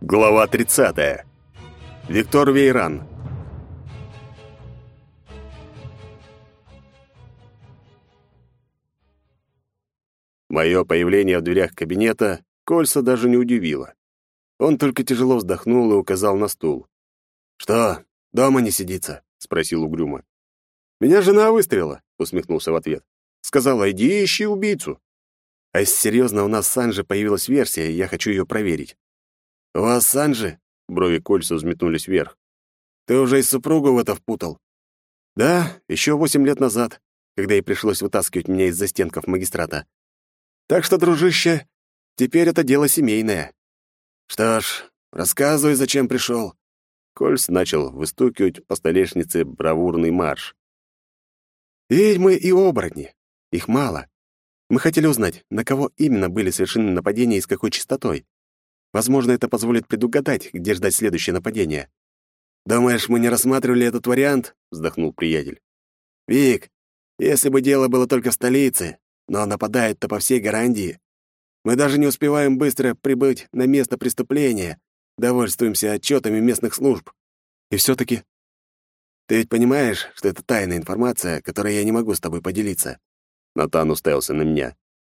Глава 30. Виктор Вейран. Мое появление в дверях кабинета Кольца даже не удивило. Он только тяжело вздохнул и указал на стул. «Что, дома не сидится?» — спросил угрюмо. «Меня жена выставила», — усмехнулся в ответ. «Сказала, иди ищи убийцу». «А если серьезно, у нас с Анжи появилась версия, и я хочу ее проверить». «У вас с Анжи?» — брови Кольца взметнулись вверх. «Ты уже и супругу в это впутал?» «Да, еще восемь лет назад, когда ей пришлось вытаскивать меня из застенков магистрата. Так что, дружище, теперь это дело семейное». «Что ж, рассказывай, зачем пришел. Кольц начал выстукивать по столешнице бравурный марш. «Ведьмы и оборотни. Их мало. Мы хотели узнать, на кого именно были совершены нападения и с какой частотой. Возможно, это позволит предугадать, где ждать следующее нападение». «Думаешь, мы не рассматривали этот вариант?» — вздохнул приятель. «Вик, если бы дело было только в столице, но нападают-то по всей гарантии. Мы даже не успеваем быстро прибыть на место преступления, довольствуемся отчетами местных служб. И все таки Ты ведь понимаешь, что это тайная информация, которой я не могу с тобой поделиться?» Натан уставился на меня.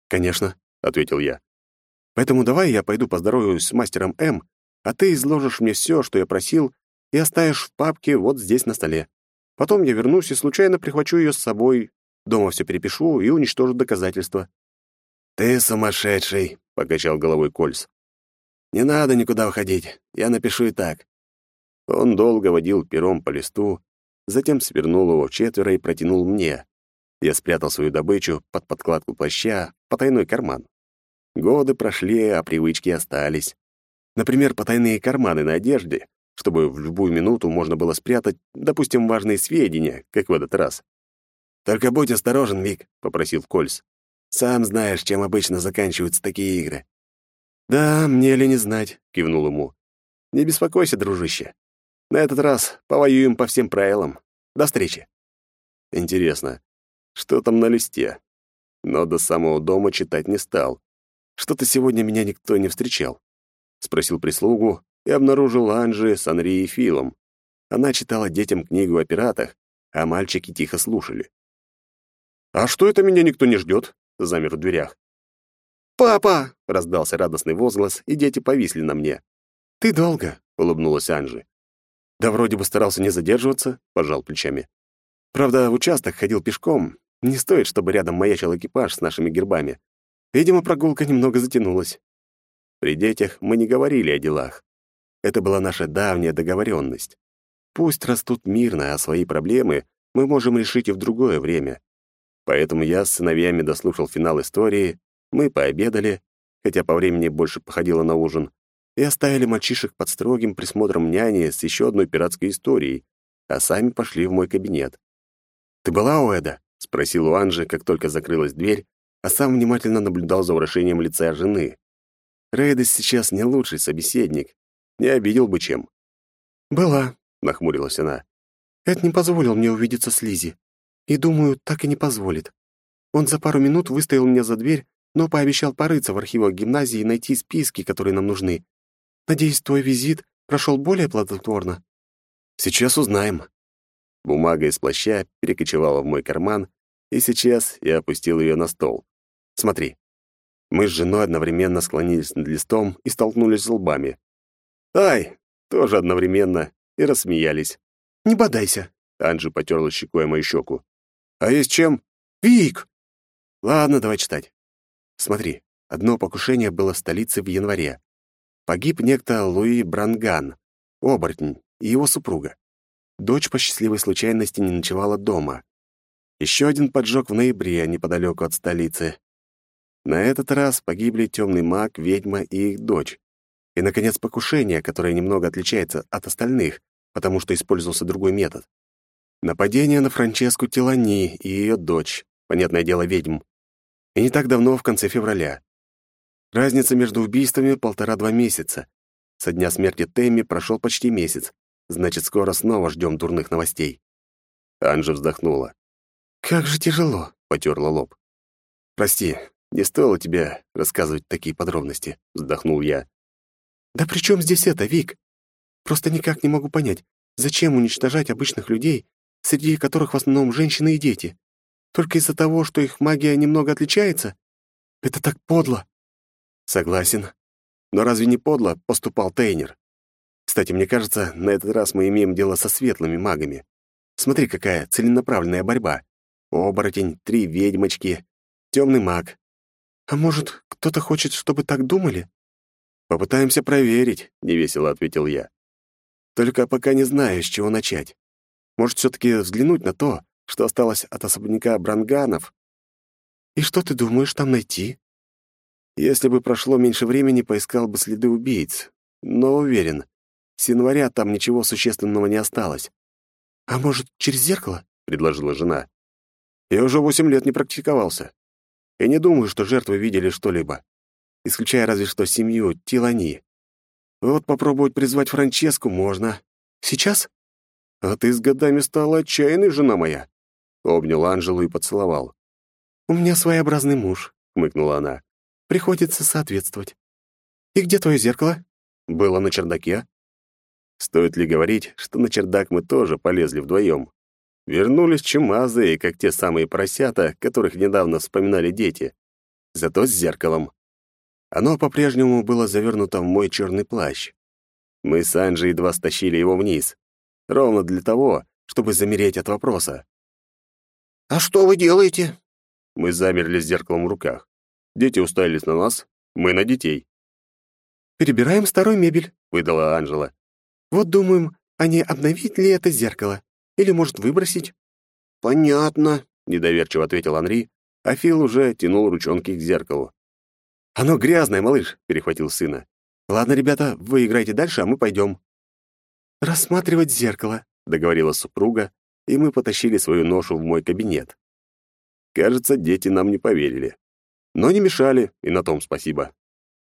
«Конечно», — ответил я. «Поэтому давай я пойду поздороваюсь с мастером М, а ты изложишь мне все, что я просил, и оставишь в папке вот здесь на столе. Потом я вернусь и случайно прихвачу ее с собой, дома все перепишу и уничтожу доказательства». «Ты сумасшедший», — покачал головой Кольц. «Не надо никуда уходить, я напишу и так». Он долго водил пером по листу, затем свернул его в четверо и протянул мне. Я спрятал свою добычу под подкладку плаща, потайной карман. Годы прошли, а привычки остались. Например, потайные карманы на одежде, чтобы в любую минуту можно было спрятать, допустим, важные сведения, как в этот раз. «Только будь осторожен, Вик», — попросил Кольс. «Сам знаешь, чем обычно заканчиваются такие игры». «Да, мне ли не знать», — кивнул ему. «Не беспокойся, дружище. На этот раз повоюем по всем правилам. До встречи». Интересно, что там на листе? Но до самого дома читать не стал. Что-то сегодня меня никто не встречал. Спросил прислугу и обнаружил Анжи с Анри и Филом. Она читала детям книгу о пиратах, а мальчики тихо слушали. «А что это меня никто не ждет?» — замер в дверях. «Папа!» — раздался радостный возглас, и дети повисли на мне. «Ты долго?» — улыбнулась Анжи. «Да вроде бы старался не задерживаться», — пожал плечами. «Правда, в участок ходил пешком. Не стоит, чтобы рядом маячил экипаж с нашими гербами. Видимо, прогулка немного затянулась. При детях мы не говорили о делах. Это была наша давняя договоренность. Пусть растут мирно, а свои проблемы мы можем решить и в другое время. Поэтому я с сыновьями дослушал финал истории мы пообедали, хотя по времени больше походило на ужин, и оставили мальчишек под строгим присмотром няни с еще одной пиратской историей, а сами пошли в мой кабинет. «Ты была у Эда?» — спросил у Анжи, как только закрылась дверь, а сам внимательно наблюдал за выражением лица жены. Рейдес сейчас не лучший собеседник, не обидел бы чем. «Была», — нахмурилась она. «Эд не позволил мне увидеться с Лизи. И, думаю, так и не позволит. Он за пару минут выставил меня за дверь но пообещал порыться в архивах гимназии и найти списки, которые нам нужны. Надеюсь, твой визит прошел более плодотворно». «Сейчас узнаем». Бумага из плаща перекочевала в мой карман, и сейчас я опустил ее на стол. «Смотри». Мы с женой одновременно склонились над листом и столкнулись лбами. «Ай!» тоже одновременно и рассмеялись. «Не бодайся!» Анжи потерла щекой мою щеку. «А есть чем?» «Вик!» «Ладно, давай читать. Смотри, одно покушение было в столице в январе. Погиб некто Луи Бранган, оборотень, и его супруга. Дочь по счастливой случайности не ночевала дома. Еще один поджог в ноябре неподалеку от столицы. На этот раз погибли темный маг, ведьма и их дочь. И, наконец, покушение, которое немного отличается от остальных, потому что использовался другой метод. Нападение на Франческу Тилани и ее дочь, понятное дело, ведьм. И не так давно, в конце февраля. Разница между убийствами полтора-два месяца. Со дня смерти Тэмми прошел почти месяц. Значит, скоро снова ждем дурных новостей. Анжа вздохнула. «Как же тяжело», — потерла лоб. «Прости, не стоило тебе рассказывать такие подробности», — вздохнул я. «Да при чем здесь это, Вик? Просто никак не могу понять, зачем уничтожать обычных людей, среди которых в основном женщины и дети? Только из-за того, что их магия немного отличается? Это так подло!» «Согласен. Но разве не подло поступал Тейнер? Кстати, мне кажется, на этот раз мы имеем дело со светлыми магами. Смотри, какая целенаправленная борьба. Оборотень, три ведьмочки, темный маг. А может, кто-то хочет, чтобы так думали? Попытаемся проверить, невесело ответил я. Только пока не знаю, с чего начать. Может, все-таки взглянуть на то, что осталось от особняка Бранганов? И что ты думаешь там найти? Если бы прошло меньше времени, поискал бы следы убийц. Но уверен, с января там ничего существенного не осталось. «А может, через зеркало?» — предложила жена. «Я уже восемь лет не практиковался. И не думаю, что жертвы видели что-либо, исключая разве что семью Тилани. Вот попробовать призвать Франческу можно. Сейчас? А ты с годами стала отчаянной, жена моя!» Обнял Анжелу и поцеловал. «У меня своеобразный муж», — хмыкнула она. «Приходится соответствовать. И где твое зеркало?» «Было на чердаке», Стоит ли говорить, что на чердак мы тоже полезли вдвоем? Вернулись чумазые, как те самые поросята, которых недавно вспоминали дети. Зато с зеркалом. Оно по-прежнему было завернуто в мой черный плащ. Мы с Анжей едва стащили его вниз. Ровно для того, чтобы замереть от вопроса. «А что вы делаете?» Мы замерли с зеркалом в руках. Дети уставились на нас, мы на детей. «Перебираем старую мебель», — выдала Анжела. Вот думаем, а не обновить ли это зеркало? Или, может, выбросить?» «Понятно», — недоверчиво ответил Анри, а Фил уже тянул ручонки к зеркалу. «Оно грязное, малыш», — перехватил сына. «Ладно, ребята, вы играйте дальше, а мы пойдем». «Рассматривать зеркало», — договорила супруга, и мы потащили свою ношу в мой кабинет. Кажется, дети нам не поверили. Но не мешали, и на том спасибо.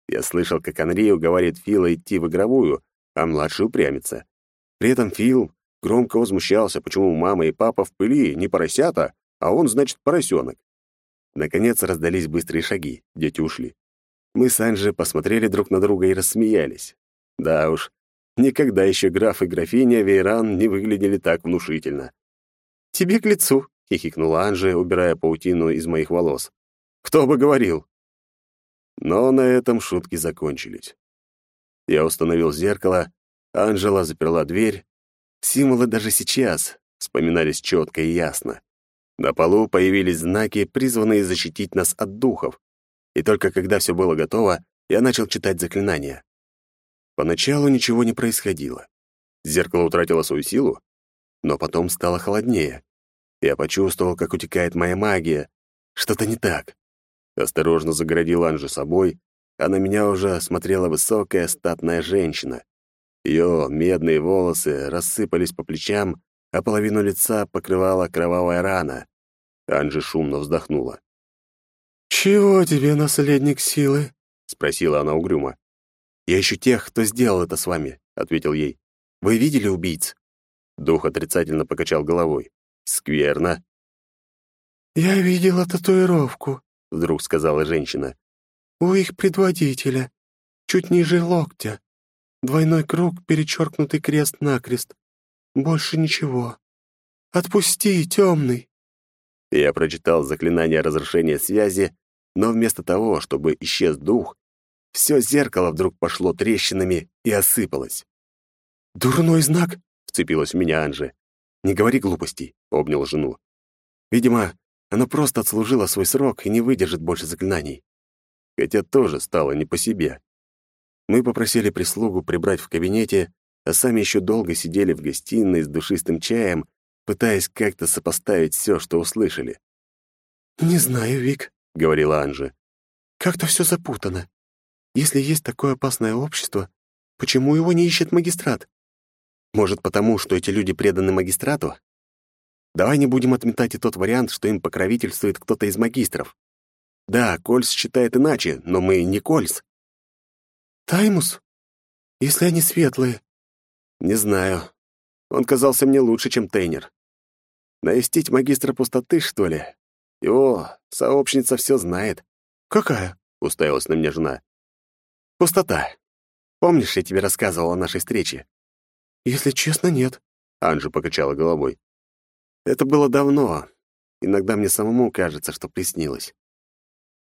Я слышал, как Анри уговаривает Фила идти в игровую, а младший упрямится. При этом Фил громко возмущался, почему мама и папа в пыли не поросята, а он, значит, поросенок. Наконец раздались быстрые шаги, дети ушли. Мы с Анжи посмотрели друг на друга и рассмеялись. Да уж, никогда еще граф и графиня Вейран не выглядели так внушительно. «Тебе к лицу», — хихикнула Анжи, убирая паутину из моих волос. «Кто бы говорил?» Но на этом шутки закончились. Я установил зеркало, Анжела заперла дверь. Символы даже сейчас вспоминались четко и ясно. На полу появились знаки, призванные защитить нас от духов. И только когда все было готово, я начал читать заклинания. Поначалу ничего не происходило. Зеркало утратило свою силу, но потом стало холоднее. Я почувствовал, как утекает моя магия. Что-то не так. Осторожно загородил Анжи собой, а на меня уже смотрела высокая статная женщина. Ее медные волосы рассыпались по плечам, а половину лица покрывала кровавая рана. Анжи шумно вздохнула. «Чего тебе, наследник силы?» — спросила она угрюмо. «Я ищу тех, кто сделал это с вами», — ответил ей. «Вы видели убийц?» Дух отрицательно покачал головой. «Скверно». «Я видела татуировку», — вдруг сказала женщина у их предводителя, чуть ниже локтя. Двойной круг, перечеркнутый крест-накрест. Больше ничего. Отпусти, темный. Я прочитал заклинание разрушения связи, но вместо того, чтобы исчез дух, все зеркало вдруг пошло трещинами и осыпалось. «Дурной знак!» — вцепилась в меня Анжи. «Не говори глупостей», — обнял жену. «Видимо, оно просто отслужило свой срок и не выдержит больше заклинаний хотя тоже стало не по себе. Мы попросили прислугу прибрать в кабинете, а сами еще долго сидели в гостиной с душистым чаем, пытаясь как-то сопоставить все, что услышали. «Не знаю, Вик», — говорила Анжи. «Как-то все запутано. Если есть такое опасное общество, почему его не ищет магистрат? Может, потому, что эти люди преданы магистрату? Давай не будем отметать и тот вариант, что им покровительствует кто-то из магистров. Да, Кольс считает иначе, но мы не Кольс. Таймус? Если они светлые? Не знаю. Он казался мне лучше, чем Тейнер. Навестить магистра пустоты, что ли? Его сообщница все знает. Какая? Уставилась на меня жена. Пустота. Помнишь, я тебе рассказывал о нашей встрече?» «Если честно, нет», — Анжи покачала головой. «Это было давно. Иногда мне самому кажется, что приснилось.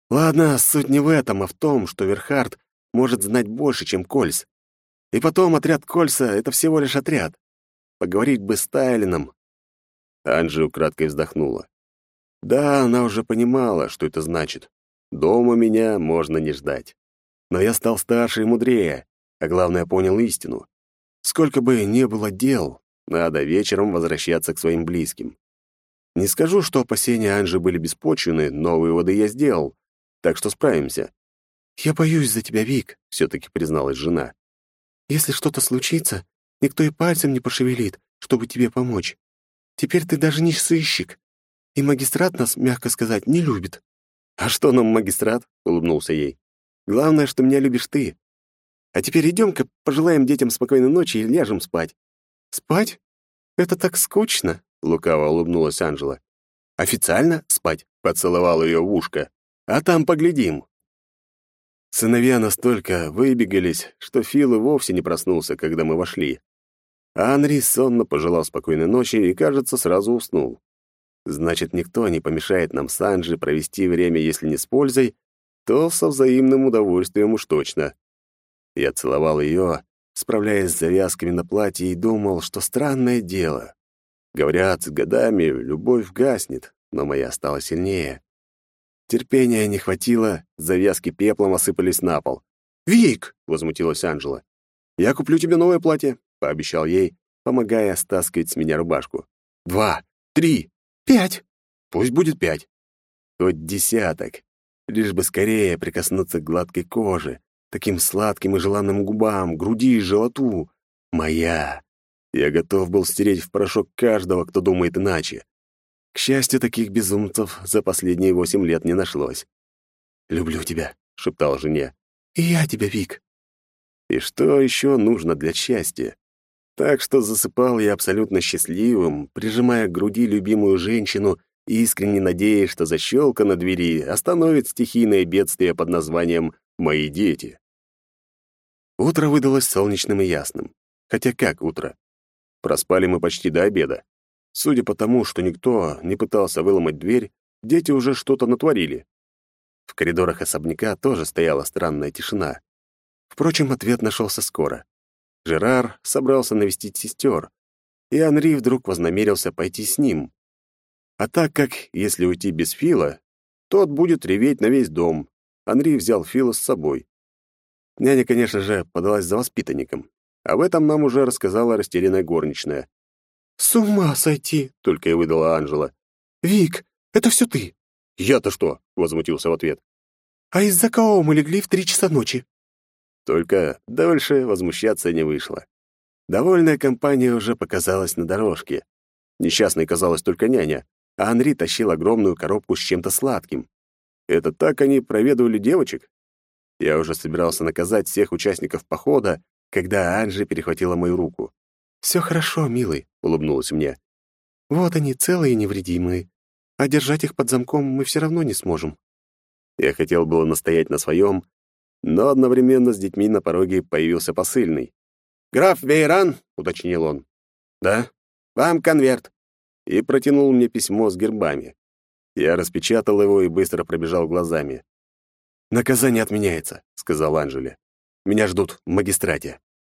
Ладно, суть не в этом, а в том, что Верхард может знать больше, чем Кольс. И потом отряд Кольса — это всего лишь отряд. Поговорить бы с Тайлином». Анжи украдкой вздохнула. Да, она уже понимала, что это значит. Дома меня можно не ждать. Но я стал старше и мудрее, а главное, понял истину. Сколько бы ни было дел, надо вечером возвращаться к своим близким. Не скажу, что опасения Анжи были беспочвены, но выводы я сделал, так что справимся. «Я боюсь за тебя, Вик», — все-таки призналась жена. «Если что-то случится, никто и пальцем не пошевелит, чтобы тебе помочь. Теперь ты даже не сыщик, и магистрат нас, мягко сказать, не любит». «А что нам магистрат?» — улыбнулся ей. «Главное, что меня любишь ты. А теперь идем-ка пожелаем детям спокойной ночи и ляжем спать». «Спать? Это так скучно», — лукаво улыбнулась Анжела. «Официально спать?» — поцеловал ее в ушко. «А там поглядим». Сыновья настолько выбегались, что Фил и вовсе не проснулся, когда мы вошли. А Анри сонно пожелал спокойной ночи и, кажется, сразу уснул. Значит, никто не помешает нам с Анжи провести время, если не с пользой, то со взаимным удовольствием уж точно. Я целовал ее, справляясь с завязками на платье, и думал, что странное дело. Говорят, с годами любовь гаснет, но моя стала сильнее. Терпения не хватило, завязки пеплом осыпались на пол. «Вик!» — возмутилась Анжела. «Я куплю тебе новое платье», — пообещал ей, помогая стаскивать с меня рубашку. «Два! Три!» «Пять!» «Пусть будет пять!» «Хоть десяток!» Лишь бы скорее прикоснуться к гладкой коже, таким сладким и желанным губам, груди и животу. Моя. Я готов был стереть в порошок каждого, кто думает иначе. К счастью, таких безумцев за последние восемь лет не нашлось. «Люблю тебя», — шептал жене. «И я тебя, Вик». И что еще нужно для счастья? Так что засыпал я абсолютно счастливым, прижимая к груди любимую женщину искренне надеясь, что защелка на двери остановит стихийное бедствие под названием «Мои дети». Утро выдалось солнечным и ясным. Хотя как утро? Проспали мы почти до обеда. Судя по тому, что никто не пытался выломать дверь, дети уже что-то натворили. В коридорах особняка тоже стояла странная тишина. Впрочем, ответ нашелся скоро. Жерар собрался навестить сестер, и Анри вдруг вознамерился пойти с ним. А так как, если уйти без Фила, тот будет реветь на весь дом, Анри взял Фила с собой. Няня, конечно же, подалась за воспитанником. Об этом нам уже рассказала растерянная горничная. «С ума сойти!» — только и выдала Анжела. «Вик, это все ты!» «Я-то что?» — возмутился в ответ. «А из-за кого мы легли в три часа ночи?» Только дольше возмущаться не вышло. Довольная компания уже показалась на дорожке. Несчастной казалась только няня, а Анри тащил огромную коробку с чем-то сладким. Это так они проведывали девочек? Я уже собирался наказать всех участников похода, когда Анжи перехватила мою руку. «Все хорошо, милый», — улыбнулась мне. «Вот они, целые и невредимые. А держать их под замком мы все равно не сможем». Я хотел было настоять на своем, но одновременно с детьми на пороге появился посыльный. «Граф Вейран?» — уточнил он. «Да? Вам конверт». И протянул мне письмо с гербами. Я распечатал его и быстро пробежал глазами. «Наказание отменяется», — сказал Анжеле. «Меня ждут в магистрате».